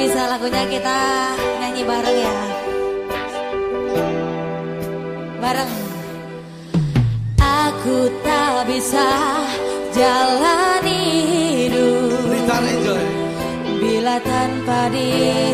bisa lagunya kita nyanyi bareng ya. Bareng. Aku tak bisa jalani hidup. Bila tanpa dia.